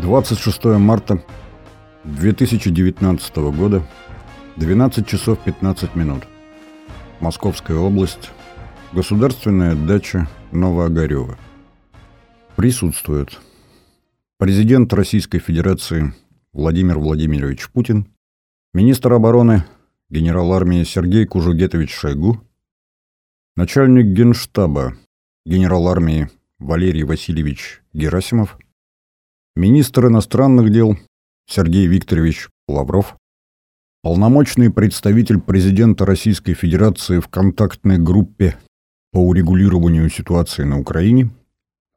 26 марта 2019 года, 12 часов 15 минут. Московская область, государственная дача Новоогарева. Присутствуют президент Российской Федерации Владимир Владимирович Путин, министр обороны генерал армии Сергей Кужугетович Шойгу, начальник генштаба генерал армии Валерий Васильевич Герасимов, министр иностранных дел Сергей Викторович Лавров, полномочный представитель президента Российской Федерации в контактной группе по урегулированию ситуации на Украине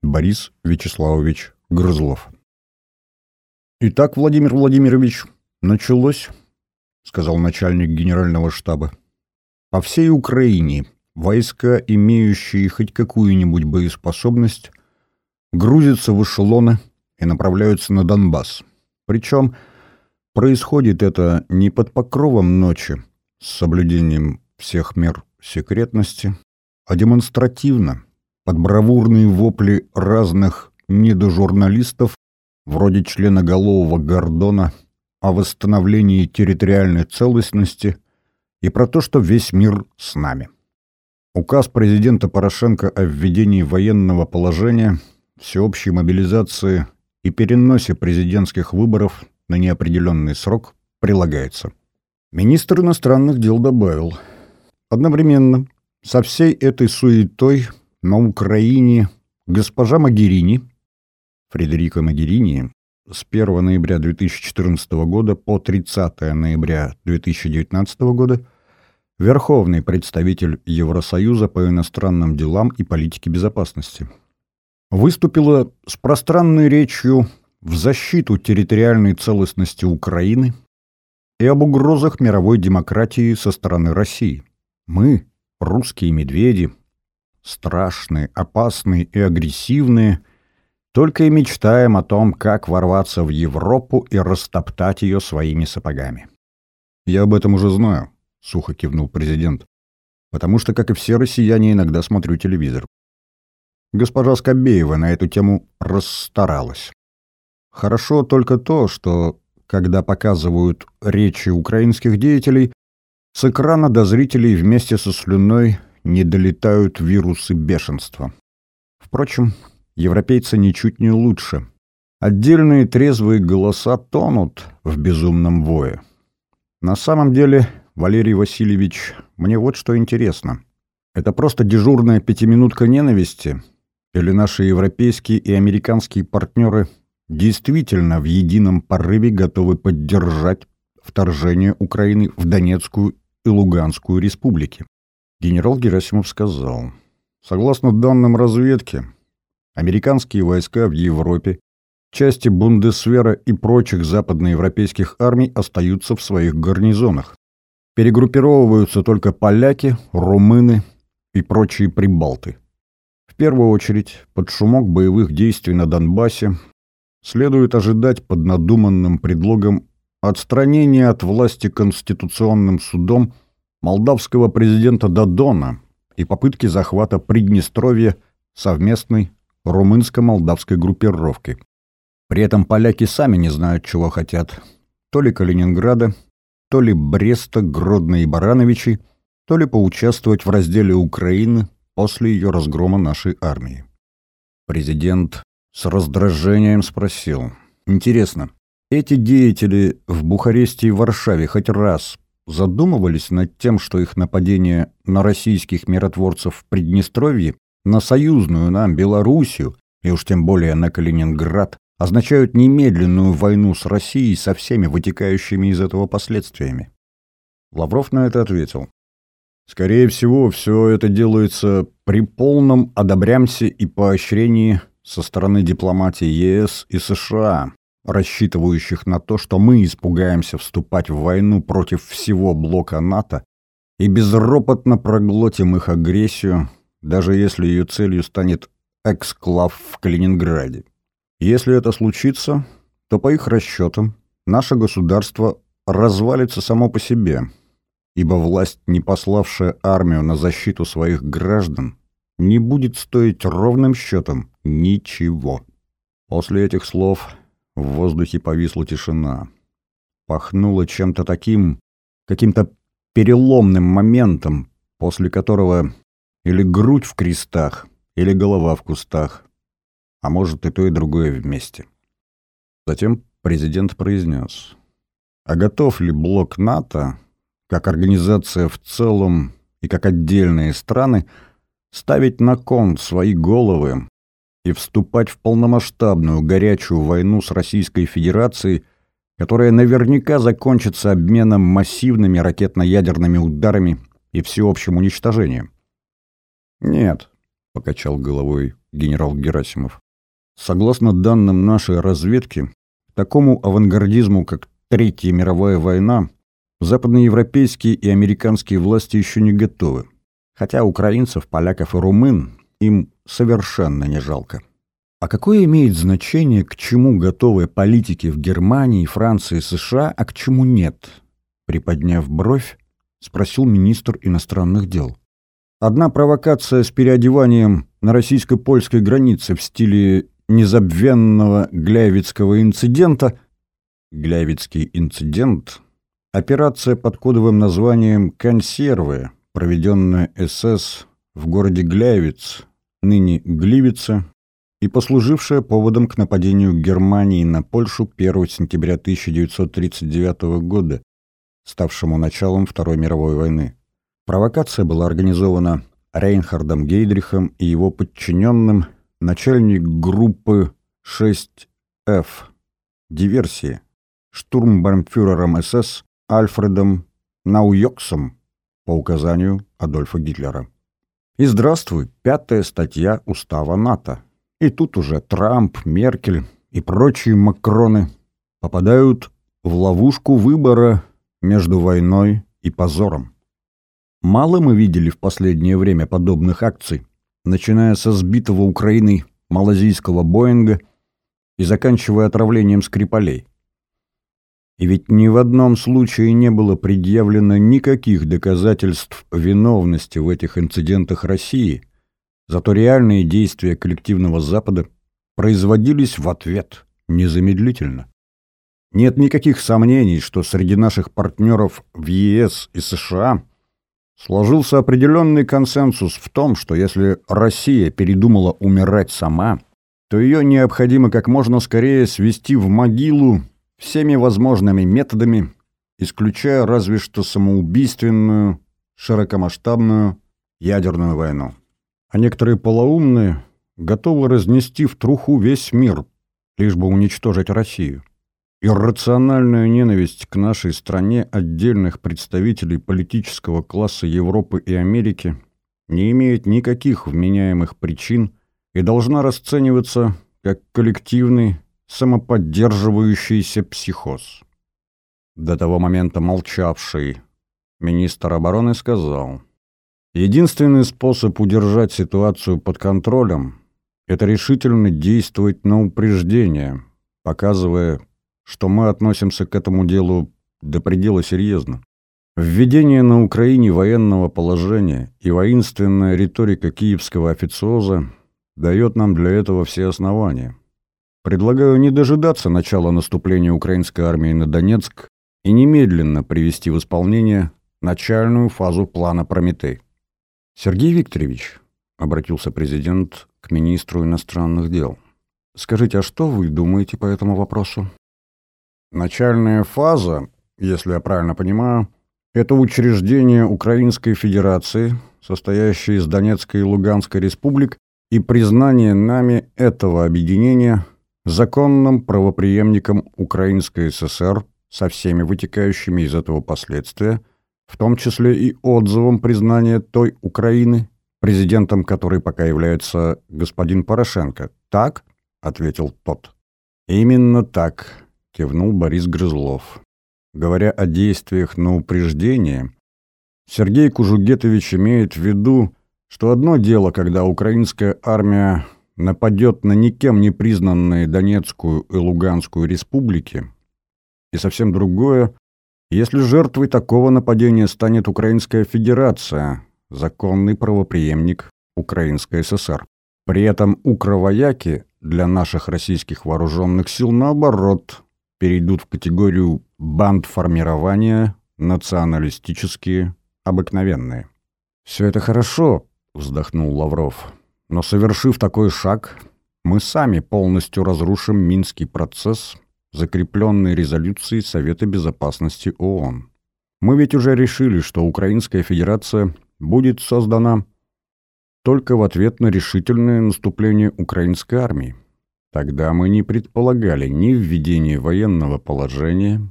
Борис Вячеславович Грызлов. «Итак, Владимир Владимирович, началось», — сказал начальник генерального штаба. «По всей Украине войска, имеющие хоть какую-нибудь боеспособность, грузятся в эшелоны, и направляются на Донбасс. Причем происходит это не под покровом ночи с соблюдением всех мер секретности, а демонстративно, под бравурные вопли разных недожурналистов, вроде члена Голового Гордона, о восстановлении территориальной целостности и про то, что весь мир с нами. Указ президента Порошенко о введении военного положения, всеобщей мобилизации и переносе президентских выборов на неопределенный срок прилагается. Министр иностранных дел добавил. Одновременно со всей этой суетой на Украине госпожа Магерини, Фредерика Магерини, с 1 ноября 2014 года по 30 ноября 2019 года Верховный представитель Евросоюза по иностранным делам и политике безопасности – выступила с пространной речью в защиту территориальной целостности Украины и об угрозах мировой демократии со стороны России. Мы, русские медведи, страшные, опасные и агрессивные, только и мечтаем о том, как ворваться в Европу и растоптать ее своими сапогами. «Я об этом уже знаю», — сухо кивнул президент, «потому что, как и все россияне, иногда смотрю телевизор. Госпожа Скобеева на эту тему расстаралась. Хорошо только то, что, когда показывают речи украинских деятелей, с экрана до зрителей вместе со слюной не долетают вирусы бешенства. Впрочем, европейцы ничуть не лучше. Отдельные трезвые голоса тонут в безумном вое. На самом деле, Валерий Васильевич, мне вот что интересно. Это просто дежурная пятиминутка ненависти или наши европейские и американские партнеры действительно в едином порыве готовы поддержать вторжение Украины в Донецкую и Луганскую республики. Генерал Герасимов сказал, согласно данным разведки, американские войска в Европе, части Бундесвера и прочих западноевропейских армий остаются в своих гарнизонах. Перегруппировываются только поляки, румыны и прочие прибалты первую очередь, под шумок боевых действий на Донбассе следует ожидать под надуманным предлогом отстранения от власти Конституционным судом молдавского президента Дадона и попытки захвата Приднестровья совместной румынско-молдавской группировки. При этом поляки сами не знают, чего хотят. То ли Калининграда, то ли Бреста, Гродно и Барановичи, то ли поучаствовать в разделе Украины после ее разгрома нашей армии. Президент с раздражением спросил. «Интересно, эти деятели в Бухаресте и Варшаве хоть раз задумывались над тем, что их нападение на российских миротворцев в Приднестровье, на союзную нам Белоруссию и уж тем более на Калининград означают немедленную войну с Россией со всеми вытекающими из этого последствиями?» Лавров на это ответил. Скорее всего, все это делается при полном одобрямсе и поощрении со стороны дипломатии ЕС и США, рассчитывающих на то, что мы испугаемся вступать в войну против всего блока НАТО и безропотно проглотим их агрессию, даже если ее целью станет эксклав в Калининграде. Если это случится, то по их расчетам наше государство развалится само по себе – ибо власть, не пославшая армию на защиту своих граждан, не будет стоить ровным счетом ничего. После этих слов В воздухе повисла тишина. Пахнуло чем-то таким, каким-то переломным моментом, после которого или грудь в крестах, или голова в кустах, а может и то, и другое вместе. Затем президент произнес, а готов ли блок НАТО, как организация в целом и как отдельные страны, ставить на кон свои головы и вступать в полномасштабную горячую войну с Российской Федерацией, которая наверняка закончится обменом массивными ракетно-ядерными ударами и всеобщим уничтожением. «Нет», — покачал головой генерал Герасимов. «Согласно данным нашей разведки, такому авангардизму, как Третья мировая война, западноевропейские и американские власти еще не готовы. Хотя украинцев, поляков и румын им совершенно не жалко. А какое имеет значение, к чему готовы политики в Германии, Франции, США, а к чему нет? Приподняв бровь, спросил министр иностранных дел. Одна провокация с переодеванием на российско-польской границе в стиле незабвенного Гляевицкого инцидента Гляевицкий инцидент – операция под кодовым названием «Консервы», проведенная СС в городе Гляевиц, ныне Гливица, и послужившая поводом к нападению Германии на Польшу 1 сентября 1939 года, ставшему началом Второй мировой войны. Провокация была организована Рейнхардом Гейдрихом и его подчиненным, начальник группы 6F. Диверсии. Штурмбармфюрером СС Альфредом Науйоксом по указанию Адольфа Гитлера. И здравствуй, пятая статья Устава НАТО. И тут уже Трамп, Меркель и прочие Макроны попадают в ловушку выбора между войной и позором. Мало мы видели в последнее время подобных акций, начиная со сбитого Украиной малазийского Боинга и заканчивая отравлением Скрипалей. И ведь ни в одном случае не было предъявлено никаких доказательств виновности в этих инцидентах России, зато реальные действия коллективного Запада производились в ответ незамедлительно. Нет никаких сомнений, что среди наших партнеров в ЕС и США сложился определенный консенсус в том, что если Россия передумала умирать сама, то ее необходимо как можно скорее свести в могилу всеми возможными методами, исключая разве что самоубийственную, широкомасштабную ядерную войну. А некоторые полоумные готовы разнести в труху весь мир, лишь бы уничтожить Россию. Иррациональная ненависть к нашей стране отдельных представителей политического класса Европы и Америки не имеет никаких вменяемых причин и должна расцениваться как коллективный самоподдерживающийся психоз. До того момента молчавший министр обороны сказал, «Единственный способ удержать ситуацию под контролем – это решительно действовать на упреждение, показывая, что мы относимся к этому делу до предела серьезно. Введение на Украине военного положения и воинственная риторика киевского официоза дает нам для этого все основания. Предлагаю не дожидаться начала наступления украинской армии на Донецк и немедленно привести в исполнение начальную фазу плана «Прометей». «Сергей Викторович», — обратился президент к министру иностранных дел, — «скажите, а что вы думаете по этому вопросу?» «Начальная фаза, если я правильно понимаю, это учреждение Украинской Федерации, состоящее из Донецкой и Луганской республик, и признание нами этого объединения законным правопреемником Украинской ССР со всеми вытекающими из этого последствия, в том числе и отзывом признания той Украины, президентом которой пока является господин Порошенко. Так? — ответил тот. «Именно так», — кивнул Борис Грызлов. Говоря о действиях на упреждение, Сергей Кужугетович имеет в виду, что одно дело, когда украинская армия нападет на никем не признанные Донецкую и Луганскую республики, и совсем другое, если жертвой такого нападения станет Украинская Федерация, законный правопреемник Украинской ССР. При этом укровояки для наших российских вооруженных сил, наоборот, перейдут в категорию банд формирования националистические, обыкновенные. «Все это хорошо», — вздохнул Лавров, — «но совершив такой шаг, мы сами полностью разрушим Минский процесс, закрепленный резолюцией Совета Безопасности ООН. Мы ведь уже решили, что Украинская Федерация будет создана только в ответ на решительное наступление украинской армии. Тогда мы не предполагали ни введения военного положения,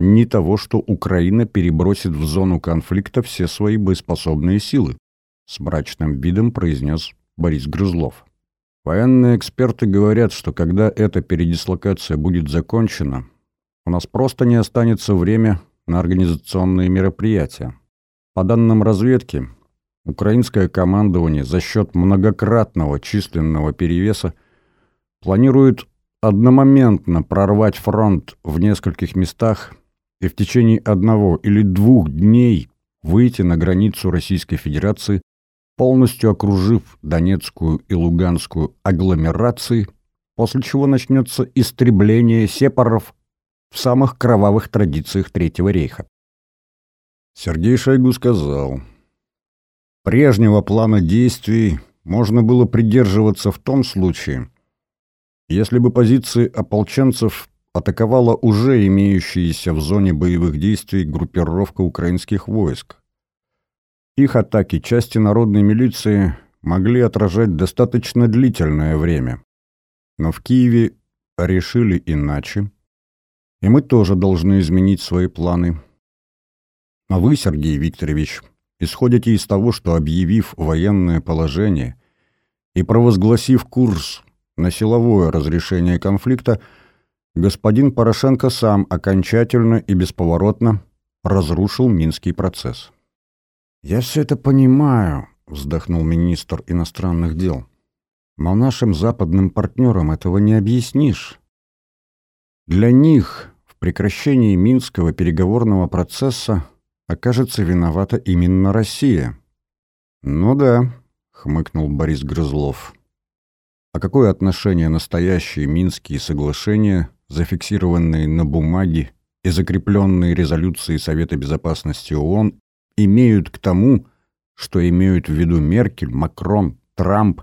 ни того, что Украина перебросит в зону конфликта все свои боеспособные силы, с мрачным видом произнес Борис Грызлов. Военные эксперты говорят, что когда эта передислокация будет закончена, у нас просто не останется время на организационные мероприятия. По данным разведки, украинское командование за счет многократного численного перевеса планирует одномоментно прорвать фронт в нескольких местах и в течение одного или двух дней выйти на границу Российской Федерации, полностью окружив Донецкую и Луганскую агломерации, после чего начнется истребление сепаров в самых кровавых традициях Третьего рейха. Сергей Шойгу сказал, «Прежнего плана действий можно было придерживаться в том случае, если бы позиции ополченцев атаковала уже имеющаяся в зоне боевых действий группировка украинских войск. Их атаки части народной милиции могли отражать достаточно длительное время. Но в Киеве решили иначе, и мы тоже должны изменить свои планы. А вы, Сергей Викторович, исходите из того, что объявив военное положение и провозгласив курс на силовое разрешение конфликта, господин Порошенко сам окончательно и бесповоротно разрушил Минский процесс. «Я все это понимаю», — вздохнул министр иностранных дел. «Но нашим западным партнерам этого не объяснишь. Для них в прекращении Минского переговорного процесса окажется виновата именно Россия». «Ну да», — хмыкнул Борис Грызлов. «А какое отношение настоящие Минские соглашения зафиксированные на бумаге и закрепленные резолюцией Совета Безопасности ООН, имеют к тому, что имеют в виду Меркель, Макрон, Трамп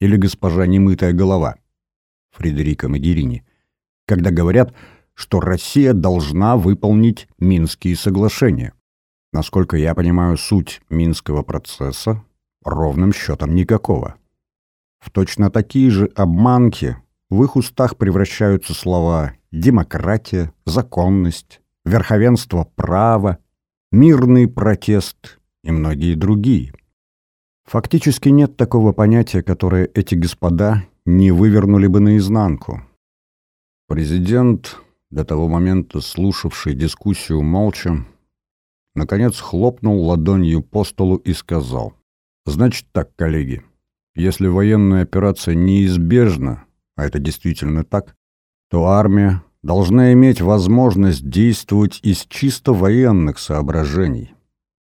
или госпожа Немытая Голова, Фредерико Магерини, когда говорят, что Россия должна выполнить Минские соглашения. Насколько я понимаю суть Минского процесса, ровным счетом никакого. В точно такие же обманки в их устах превращаются слова «демократия», «законность», «верховенство права», «мирный протест» и многие другие. Фактически нет такого понятия, которое эти господа не вывернули бы наизнанку. Президент, до того момента слушавший дискуссию молча, наконец хлопнул ладонью по столу и сказал, «Значит так, коллеги, если военная операция неизбежна, а это действительно так, то армия должна иметь возможность действовать из чисто военных соображений,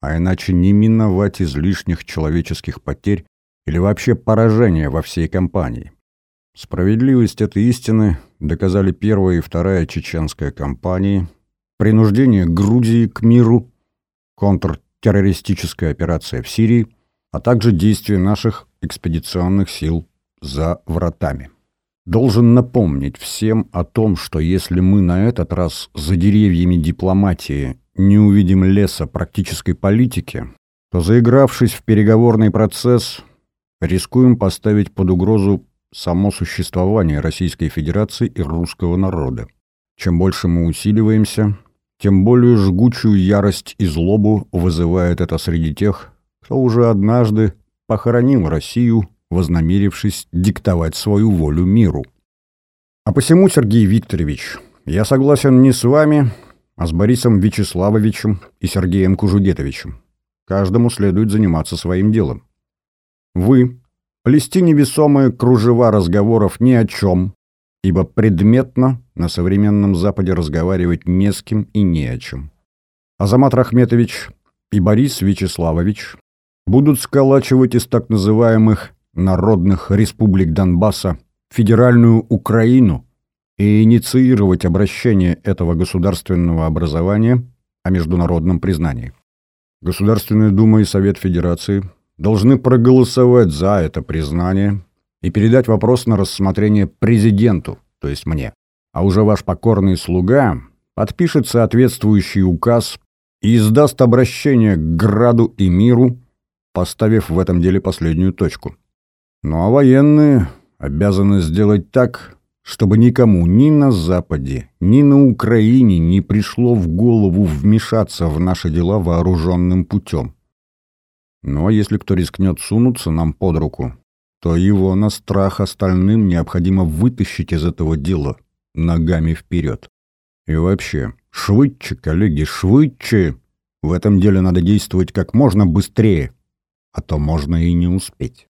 а иначе не миновать излишних человеческих потерь или вообще поражения во всей кампании. Справедливость этой истины доказали первая и вторая чеченская кампании, принуждение Грузии к миру, контртеррористическая операция в Сирии, а также действия наших экспедиционных сил за вратами. Должен напомнить всем о том, что если мы на этот раз за деревьями дипломатии не увидим леса практической политики, то, заигравшись в переговорный процесс, рискуем поставить под угрозу само существование Российской Федерации и русского народа. Чем больше мы усиливаемся, тем более жгучую ярость и злобу вызывает это среди тех, кто уже однажды похоронил Россию вознамерившись диктовать свою волю миру. А посему, Сергей Викторович, я согласен не с вами, а с Борисом Вячеславовичем и Сергеем Кужугетовичем. Каждому следует заниматься своим делом. Вы плести невесомые кружева разговоров ни о чем, ибо предметно на современном Западе разговаривать не с кем и не о чем. Азамат Рахметович и Борис Вячеславович будут сколачивать из так называемых народных республик Донбасса федеральную Украину и инициировать обращение этого государственного образования о международном признании. Государственная Дума и Совет Федерации должны проголосовать за это признание и передать вопрос на рассмотрение президенту, то есть мне. А уже ваш покорный слуга подпишет соответствующий указ и издаст обращение к Граду и миру, поставив в этом деле последнюю точку. Ну а военные обязаны сделать так, чтобы никому ни на Западе, ни на Украине не пришло в голову вмешаться в наши дела вооруженным путем. А если кто рискнет сунуться нам под руку, то его на страх остальным необходимо вытащить из этого дела ногами вперед. И вообще, швыдче, коллеги, швыдче! В этом деле надо действовать как можно быстрее, а то можно и не успеть.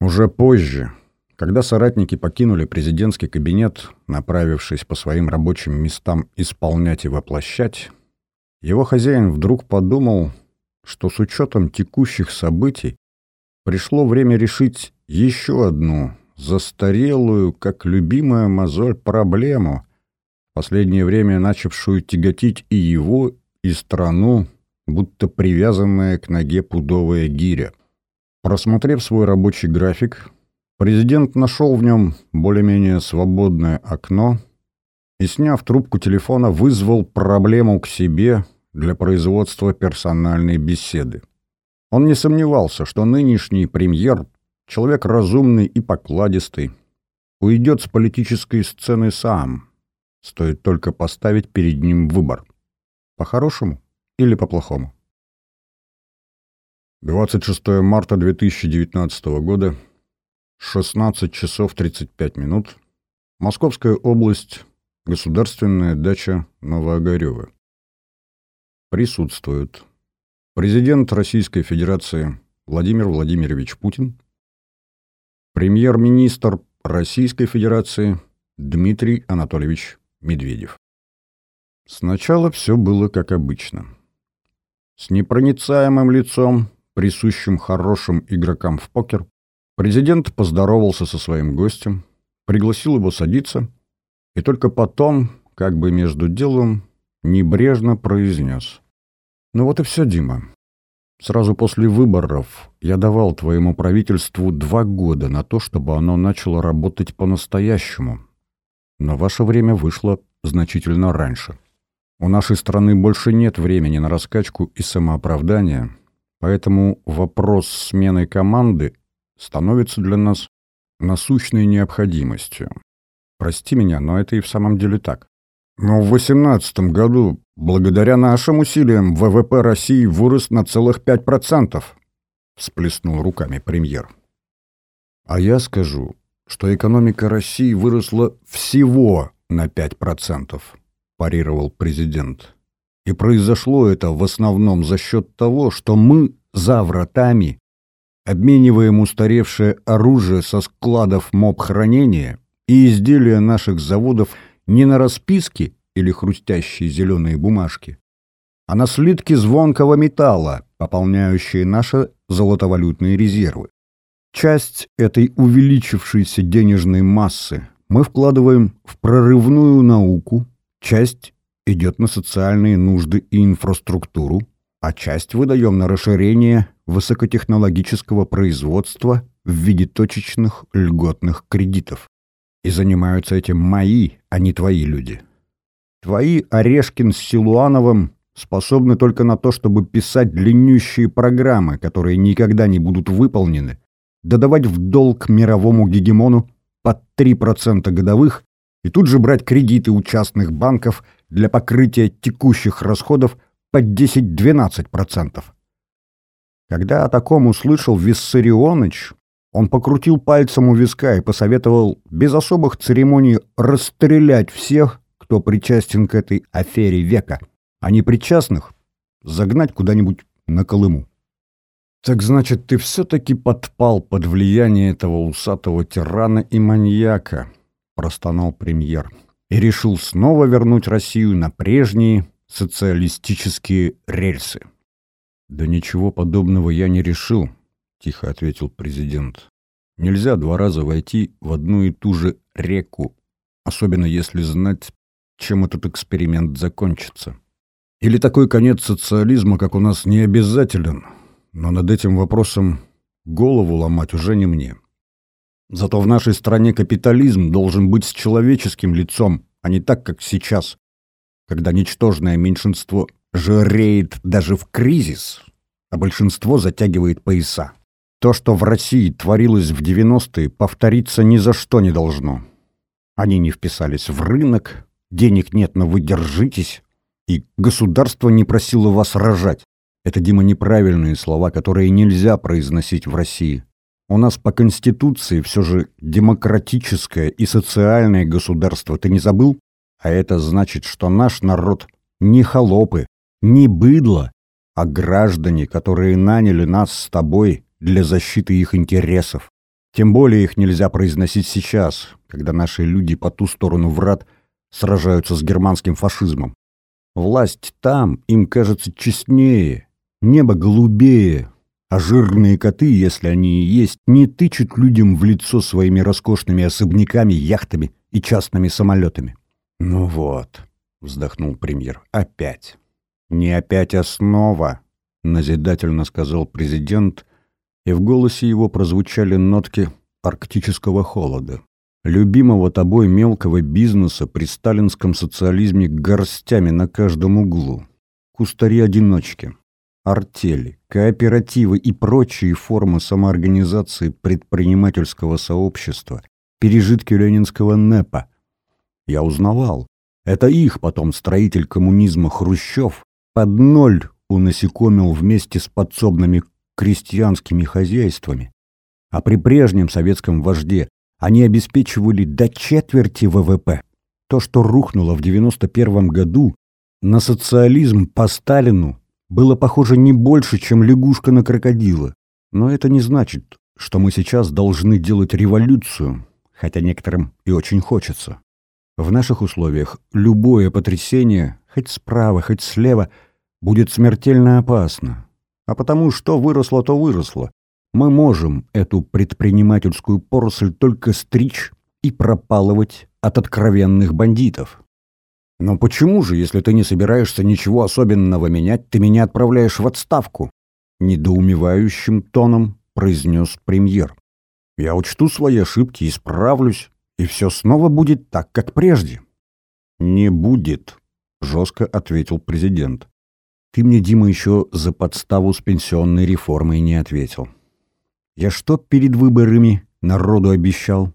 Уже позже, когда соратники покинули президентский кабинет, направившись по своим рабочим местам исполнять и воплощать, его хозяин вдруг подумал, что с учетом текущих событий пришло время решить еще одну, застарелую, как любимая мозоль, проблему, в последнее время начавшую тяготить и его, и страну, будто привязанная к ноге пудовая гиря. Просмотрев свой рабочий график, Президент нашел в нем более-менее свободное окно и, сняв трубку телефона, вызвал проблему к себе для производства персональной беседы. Он не сомневался, что нынешний премьер, человек разумный и покладистый, уйдет с политической сцены сам. Стоит только поставить перед ним выбор. По-хорошему или по-плохому. 26 марта 2019 года 16 часов 35 минут. Московская область. Государственная дача Новоогарева. Присутствуют президент Российской Федерации Владимир Владимирович Путин, премьер-министр Российской Федерации Дмитрий Анатольевич Медведев. Сначала все было как обычно. С непроницаемым лицом, присущим хорошим игрокам в покер, Президент поздоровался со своим гостем, пригласил его садиться и только потом, как бы между делом, небрежно произнес. «Ну вот и все, Дима. Сразу после выборов я давал твоему правительству два года на то, чтобы оно начало работать по-настоящему. Но ваше время вышло значительно раньше. У нашей страны больше нет времени на раскачку и самооправдание, поэтому вопрос смены команды становится для нас насущной необходимостью. Прости меня, но это и в самом деле так. Но в 2018 году, благодаря нашим усилиям, ВВП России вырос на целых 5%, всплеснул руками премьер. А я скажу, что экономика России выросла всего на 5%, парировал президент. И произошло это в основном за счет того, что мы за вратами обмениваем устаревшее оружие со складов моб-хранения и изделия наших заводов не на расписки или хрустящие зеленые бумажки, а на слитки звонкого металла, пополняющие наши золотовалютные резервы. Часть этой увеличившейся денежной массы мы вкладываем в прорывную науку, часть идет на социальные нужды и инфраструктуру, а часть выдаем на расширение высокотехнологического производства в виде точечных льготных кредитов. И занимаются этим мои, а не твои люди. Твои Орешкин с Силуановым способны только на то, чтобы писать длиннющие программы, которые никогда не будут выполнены, додавать в долг мировому гегемону под 3% годовых и тут же брать кредиты у частных банков для покрытия текущих расходов под 10-12%. Когда о таком услышал Виссарионыч, он покрутил пальцем у виска и посоветовал без особых церемоний расстрелять всех, кто причастен к этой афере века, а непричастных загнать куда-нибудь на Колыму. «Так значит, ты все-таки подпал под влияние этого усатого тирана и маньяка», — простонал премьер, «и решил снова вернуть Россию на прежние социалистические рельсы». «Да ничего подобного я не решил», — тихо ответил президент. Нельзя два раза войти в одну и ту же реку, особенно если знать, чем этот эксперимент закончится. Или такой конец социализма, как у нас, не обязателен, но над этим вопросом голову ломать уже не мне. Зато в нашей стране капитализм должен быть с человеческим лицом, а не так, как сейчас, когда ничтожное меньшинство жиреет даже в кризис, а большинство затягивает пояса. То, что в России творилось в 90-е, повториться ни за что не должно. Они не вписались в рынок, денег нет, но вы держитесь, и государство не просило вас рожать. Это, Дима, неправильные слова, которые нельзя произносить в России. У нас по Конституции все же демократическое и социальное государство, ты не забыл? А это значит, что наш народ не холопы, не быдло, а граждане, которые наняли нас с тобой для защиты их интересов. Тем более их нельзя произносить сейчас, когда наши люди по ту сторону врат сражаются с германским фашизмом. Власть там им кажется честнее, небо голубее, а жирные коты, если они и есть, не тычут людям в лицо своими роскошными особняками, яхтами и частными самолетами. «Ну вот», — вздохнул премьер, — «опять». «Не опять, а снова», — назидательно сказал президент, и в голосе его прозвучали нотки арктического холода. Любимого тобой мелкого бизнеса при сталинском социализме горстями на каждом углу. Кустари-одиночки, артели, кооперативы и прочие формы самоорганизации предпринимательского сообщества, пережитки ленинского НЭПа. Я узнавал. Это их потом строитель коммунизма Хрущев под ноль унасекомил вместе с подсобными крестьянскими хозяйствами. А при прежнем советском вожде они обеспечивали до четверти ВВП. То, что рухнуло в 91 году, на социализм по Сталину было похоже не больше, чем лягушка на крокодила. Но это не значит, что мы сейчас должны делать революцию, хотя некоторым и очень хочется. В наших условиях любое потрясение, хоть справа, хоть слева, будет смертельно опасно. А потому что выросло, то выросло. Мы можем эту предпринимательскую поросль только стричь и пропалывать от откровенных бандитов. Но почему же, если ты не собираешься ничего особенного менять, ты меня отправляешь в отставку? Недоумевающим тоном произнес премьер. Я учту свои ошибки, исправлюсь, и все снова будет так, как прежде. Не будет, жестко ответил президент. Ты мне, Дима, еще за подставу с пенсионной реформой не ответил. Я что перед выборами народу обещал?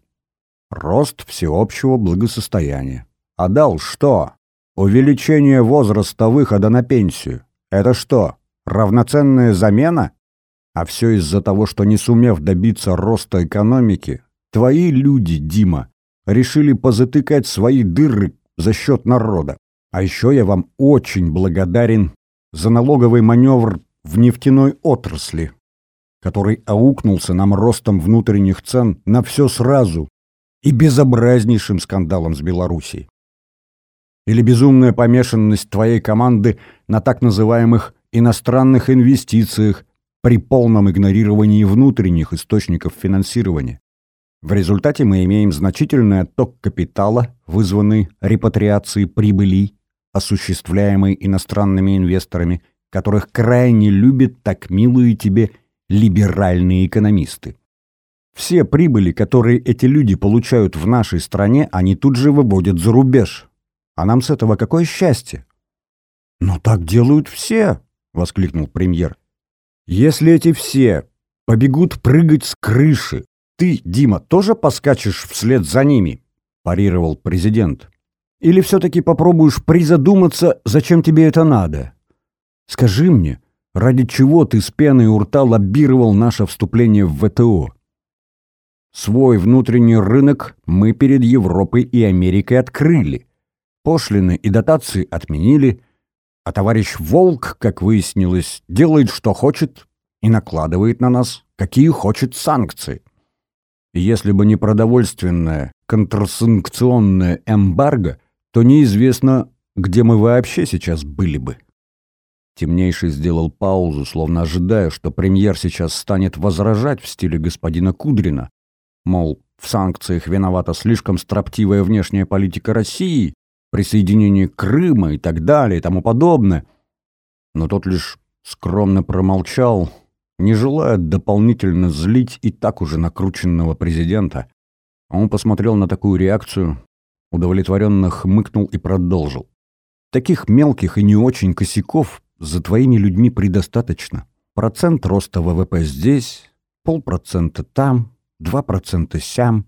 Рост всеобщего благосостояния. А дал что? Увеличение возраста выхода на пенсию. Это что, равноценная замена? А все из-за того, что не сумев добиться роста экономики, твои люди, Дима, решили позатыкать свои дыры за счет народа. А еще я вам очень благодарен за налоговый маневр в нефтяной отрасли, который аукнулся нам ростом внутренних цен на все сразу и безобразнейшим скандалом с Белоруссией. Или безумная помешанность твоей команды на так называемых иностранных инвестициях при полном игнорировании внутренних источников финансирования. В результате мы имеем значительный отток капитала, вызванный репатриацией прибылей, осуществляемой иностранными инвесторами, которых крайне любят так милые тебе либеральные экономисты. Все прибыли, которые эти люди получают в нашей стране, они тут же выводят за рубеж. А нам с этого какое счастье? «Но так делают все!» — воскликнул премьер. «Если эти все побегут прыгать с крыши, ты, Дима, тоже поскачешь вслед за ними?» — парировал президент. «Или все-таки попробуешь призадуматься, зачем тебе это надо? Скажи мне, Ради чего ты с пеной у рта лоббировал наше вступление в ВТО? Свой внутренний рынок мы перед Европой и Америкой открыли. Пошлины и дотации отменили, а товарищ Волк, как выяснилось, делает, что хочет, и накладывает на нас, какие хочет санкции. если бы не продовольственное контрсанкционное эмбарго, то неизвестно, где мы вообще сейчас были бы. Темнейший сделал паузу, словно ожидая, что премьер сейчас станет возражать в стиле господина Кудрина, Мол, в санкциях виновата слишком строптивая внешняя политика России, присоединение Крыма и так далее и тому подобное. Но тот лишь скромно промолчал, не желая дополнительно злить и так уже накрученного президента. Он посмотрел на такую реакцию, удовлетворенно хмыкнул и продолжил. Таких мелких и не очень косяков за твоими людьми предостаточно. Процент роста ВВП здесь, полпроцента там, два процента сям.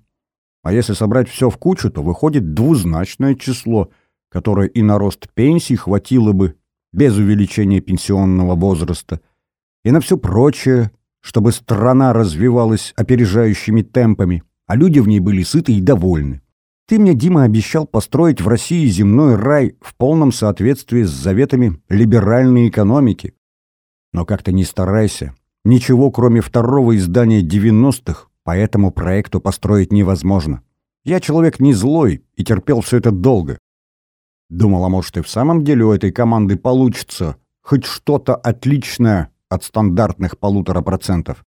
А если собрать все в кучу, то выходит двузначное число, которое и на рост пенсий хватило бы без увеличения пенсионного возраста, и на все прочее, чтобы страна развивалась опережающими темпами, а люди в ней были сыты и довольны. Ты мне, Дима, обещал построить в России земной рай в полном соответствии с заветами либеральной экономики. Но как-то не старайся. Ничего, кроме второго издания 90-х, по этому проекту построить невозможно. Я человек не злой и терпел все это долго. Думал, а может и в самом деле у этой команды получится хоть что-то отличное от стандартных полутора процентов.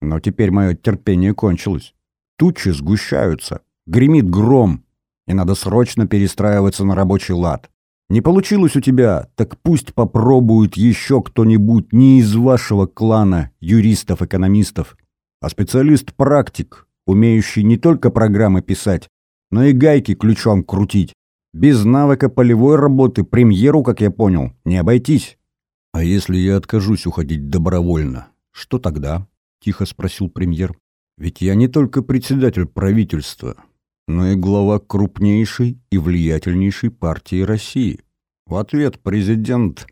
Но теперь мое терпение кончилось. Тучи сгущаются, гремит гром, и надо срочно перестраиваться на рабочий лад. Не получилось у тебя, так пусть попробует еще кто-нибудь не из вашего клана юристов-экономистов, а специалист-практик, умеющий не только программы писать, но и гайки ключом крутить. Без навыка полевой работы премьеру, как я понял, не обойтись. А если я откажусь уходить добровольно, что тогда? Тихо спросил премьер. Ведь я не только председатель правительства, но и глава крупнейшей и влиятельнейшей партии России. В ответ президент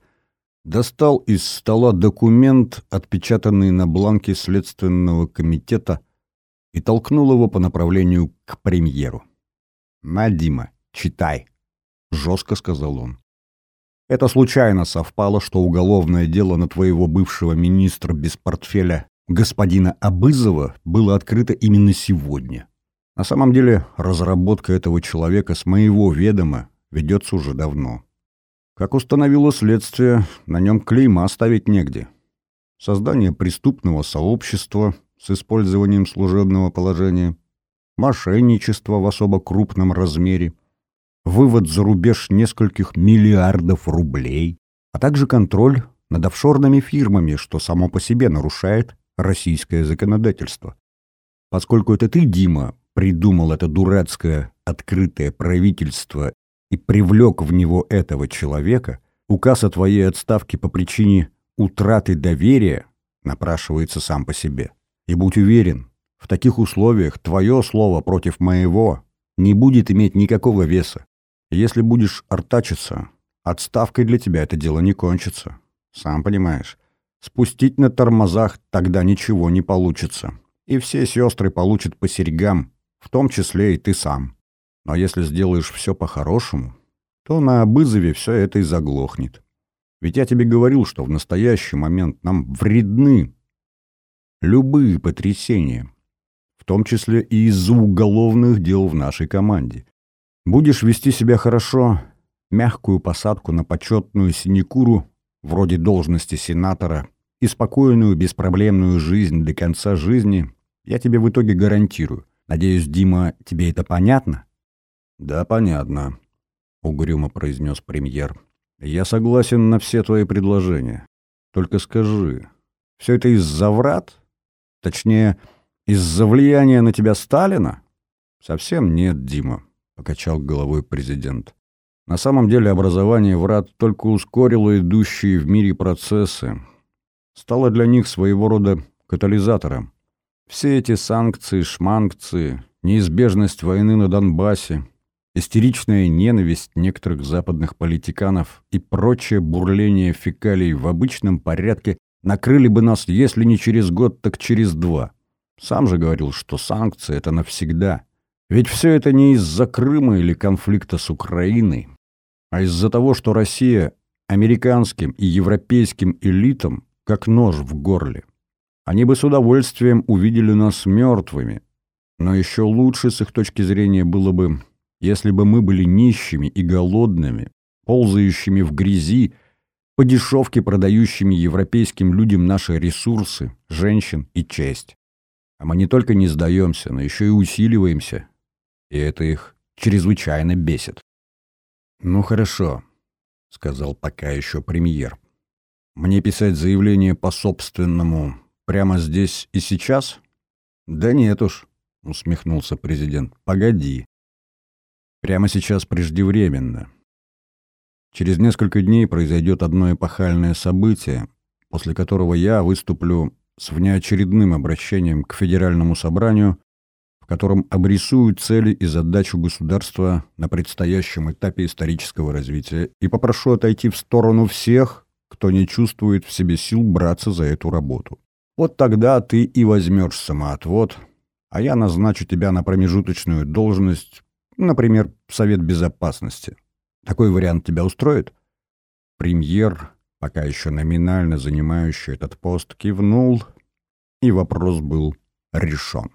достал из стола документ, отпечатанный на бланке Следственного комитета, и толкнул его по направлению к премьеру. «На, Дима, читай», — жестко сказал он. Это случайно совпало, что уголовное дело на твоего бывшего министра без портфеля господина Абызова было открыто именно сегодня. На самом деле, разработка этого человека с моего ведома ведется уже давно. Как установило следствие, на нем клейма ставить негде. Создание преступного сообщества с использованием служебного положения, мошенничество в особо крупном размере — вывод за рубеж нескольких миллиардов рублей, а также контроль над офшорными фирмами, что само по себе нарушает российское законодательство. Поскольку это ты, Дима, придумал это дурацкое открытое правительство и привлек в него этого человека, указ о твоей отставке по причине утраты доверия напрашивается сам по себе. И будь уверен, в таких условиях твое слово против моего не будет иметь никакого веса. Если будешь артачиться, отставкой для тебя это дело не кончится. Сам понимаешь. Спустить на тормозах тогда ничего не получится. И все сестры получат по серьгам, в том числе и ты сам. Но если сделаешь все по-хорошему, то на обызове все это и заглохнет. Ведь я тебе говорил, что в настоящий момент нам вредны любые потрясения, в том числе и из-за уголовных дел в нашей команде. Будешь вести себя хорошо, мягкую посадку на почетную синекуру, вроде должности сенатора, и спокойную, беспроблемную жизнь до конца жизни, я тебе в итоге гарантирую. Надеюсь, Дима, тебе это понятно? Да, понятно, угрюмо произнес премьер. Я согласен на все твои предложения. Только скажи, все это из-за врат? Точнее, из-за влияния на тебя Сталина? Совсем нет, Дима покачал головой президент. На самом деле образование врат только ускорило идущие в мире процессы, стало для них своего рода катализатором. Все эти санкции, шманкции, неизбежность войны на Донбассе, истеричная ненависть некоторых западных политиканов и прочее бурление фекалий в обычном порядке накрыли бы нас, если не через год, так через два. Сам же говорил, что санкции — это навсегда. Ведь все это не из-за Крыма или конфликта с Украиной, а из-за того, что Россия американским и европейским элитам как нож в горле. Они бы с удовольствием увидели нас мертвыми, но еще лучше с их точки зрения было бы, если бы мы были нищими и голодными, ползающими в грязи, по дешевке продающими европейским людям наши ресурсы, женщин и честь. А мы не только не сдаемся, но еще и усиливаемся. И это их чрезвычайно бесит. «Ну хорошо», — сказал пока еще премьер. «Мне писать заявление по собственному прямо здесь и сейчас?» «Да нет уж», — усмехнулся президент. «Погоди. Прямо сейчас преждевременно. Через несколько дней произойдет одно эпохальное событие, после которого я выступлю с внеочередным обращением к Федеральному собранию, в котором обрисую цели и задачу государства на предстоящем этапе исторического развития и попрошу отойти в сторону всех, кто не чувствует в себе сил браться за эту работу. Вот тогда ты и возьмешь самоотвод, а я назначу тебя на промежуточную должность, например, Совет Безопасности. Такой вариант тебя устроит? Премьер, пока еще номинально занимающий этот пост, кивнул, и вопрос был решен.